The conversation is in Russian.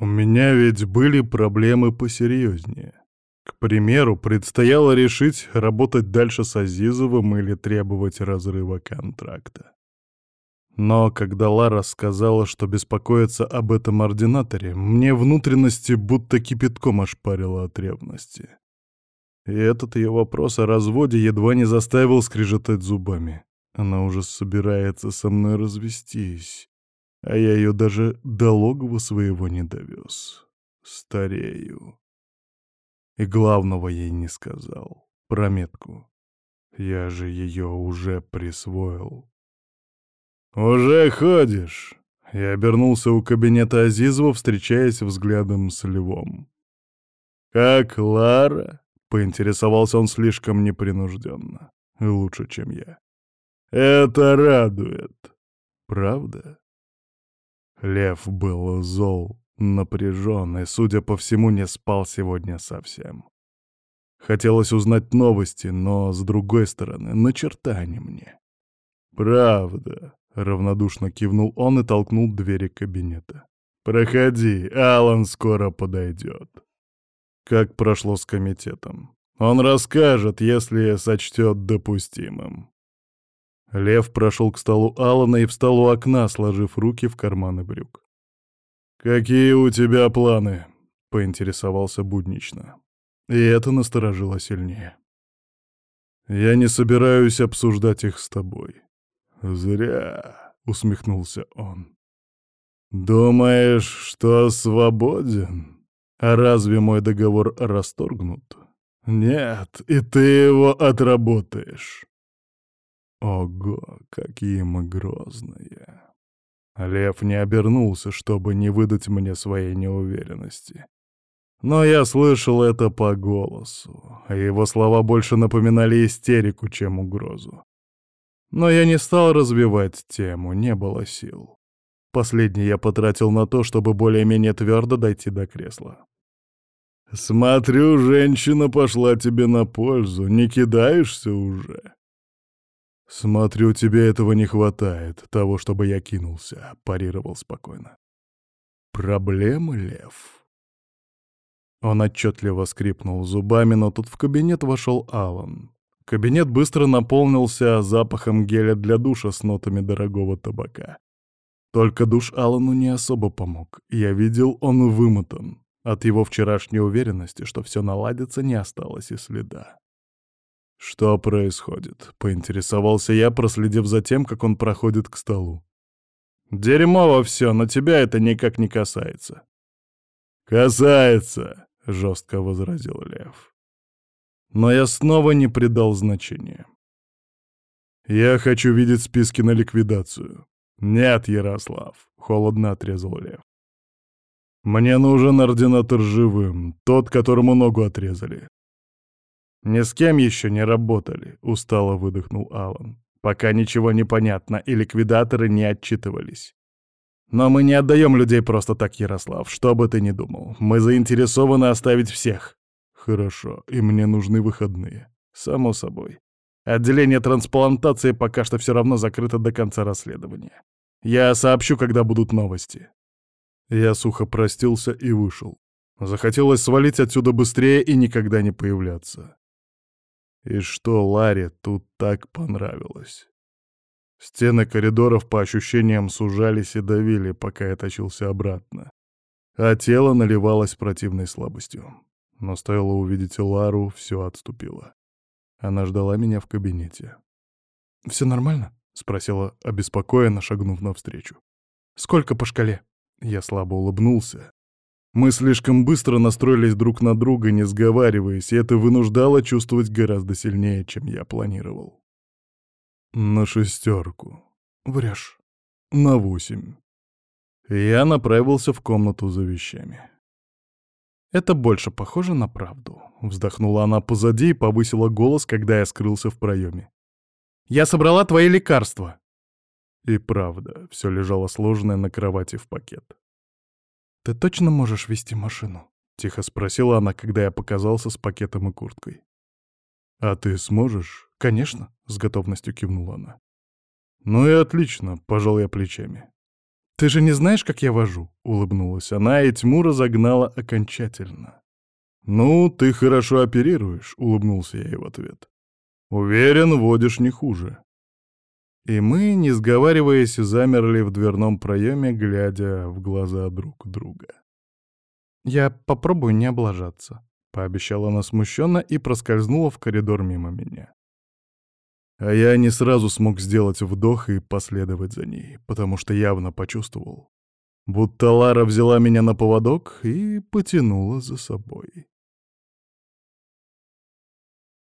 У меня ведь были проблемы посерьезнее. К примеру, предстояло решить, работать дальше с Азизовым или требовать разрыва контракта. Но когда Лара сказала, что беспокоится об этом ординаторе, мне внутренности будто кипятком ошпарило от ревности. И этот ее вопрос о разводе едва не заставил скрежетать зубами. Она уже собирается со мной развестись, а я ее даже до логова своего не довез. Старею. И главного ей не сказал. Про метку. Я же ее уже присвоил. «Уже ходишь?» Я обернулся у кабинета Азизова, встречаясь взглядом с Львом. «Как Лара?» — поинтересовался он слишком непринужденно. Лучше, чем я. «Это радует. Правда?» Лев был зол, напряжен и, судя по всему, не спал сегодня совсем. Хотелось узнать новости, но, с другой стороны, на черта они мне. «Правда», — равнодушно кивнул он и толкнул двери кабинета. «Проходи, Алан скоро подойдет». Как прошло с комитетом? Он расскажет, если сочтет допустимым. Лев прошел к столу Алана и встал у окна, сложив руки в карманы брюк. «Какие у тебя планы?» — поинтересовался буднично. И это насторожило сильнее. «Я не собираюсь обсуждать их с тобой. «Зря», — усмехнулся он. «Думаешь, что свободен? А разве мой договор расторгнут? Нет, и ты его отработаешь». Ого, какие мы грозные. Лев не обернулся, чтобы не выдать мне своей неуверенности. Но я слышал это по голосу, а его слова больше напоминали истерику, чем угрозу. Но я не стал развивать тему, не было сил. Последний я потратил на то, чтобы более-менее твердо дойти до кресла. «Смотрю, женщина пошла тебе на пользу, не кидаешься уже?» «Смотрю, тебе этого не хватает, того, чтобы я кинулся», — парировал спокойно. «Проблемы, Лев?» Он отчетливо скрипнул зубами, но тут в кабинет вошел Алан. Кабинет быстро наполнился запахом геля для душа с нотами дорогого табака. Только душ Аллану не особо помог. Я видел, он вымотан. От его вчерашней уверенности, что все наладится, не осталось и следа. «Что происходит?» — поинтересовался я, проследив за тем, как он проходит к столу. «Дерьмово все, но тебя это никак не касается». «Касается!» — жестко возразил Лев. Но я снова не придал значения. «Я хочу видеть списки на ликвидацию». «Нет, Ярослав», — холодно отрезал Лев. «Мне нужен ординатор живым, тот, которому ногу отрезали». «Ни с кем еще не работали», — устало выдохнул Алан. «Пока ничего не понятно, и ликвидаторы не отчитывались. Но мы не отдаем людей просто так, Ярослав, что бы ты ни думал. Мы заинтересованы оставить всех. Хорошо, и мне нужны выходные. Само собой. Отделение трансплантации пока что все равно закрыто до конца расследования. Я сообщу, когда будут новости. Я сухо простился и вышел. Захотелось свалить отсюда быстрее и никогда не появляться. И что Ларе тут так понравилось? Стены коридоров по ощущениям сужались и давили, пока я тащился обратно. А тело наливалось противной слабостью. Но стоило увидеть Лару, все отступило. Она ждала меня в кабинете. «Все нормально?» — спросила обеспокоенно, шагнув навстречу. «Сколько по шкале?» Я слабо улыбнулся. Мы слишком быстро настроились друг на друга, не сговариваясь, и это вынуждало чувствовать гораздо сильнее, чем я планировал. «На шестерку. Врешь. На восемь». Я направился в комнату за вещами. Это больше похоже на правду. Вздохнула она позади и повысила голос, когда я скрылся в проеме. «Я собрала твои лекарства!» И правда, все лежало сложное на кровати в пакет. «Ты точно можешь вести машину?» — тихо спросила она, когда я показался с пакетом и курткой. «А ты сможешь?» «Конечно», — с готовностью кивнула она. «Ну и отлично», — пожал я плечами. «Ты же не знаешь, как я вожу?» — улыбнулась она, и тьму разогнала окончательно. «Ну, ты хорошо оперируешь», — улыбнулся я ей в ответ. «Уверен, водишь не хуже». И мы, не сговариваясь, замерли в дверном проеме, глядя в глаза друг друга. «Я попробую не облажаться», — пообещала она смущенно и проскользнула в коридор мимо меня. А я не сразу смог сделать вдох и последовать за ней, потому что явно почувствовал, будто Лара взяла меня на поводок и потянула за собой.